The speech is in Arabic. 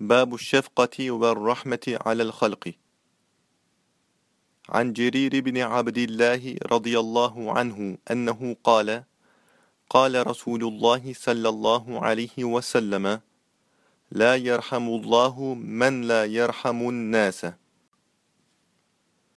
باب الشفقة والرحمة على الخلق. عن جرير بن عبد الله رضي الله عنه أنه قال قال رسول الله صلى الله عليه وسلم لا يرحم الله من لا يرحم الناس.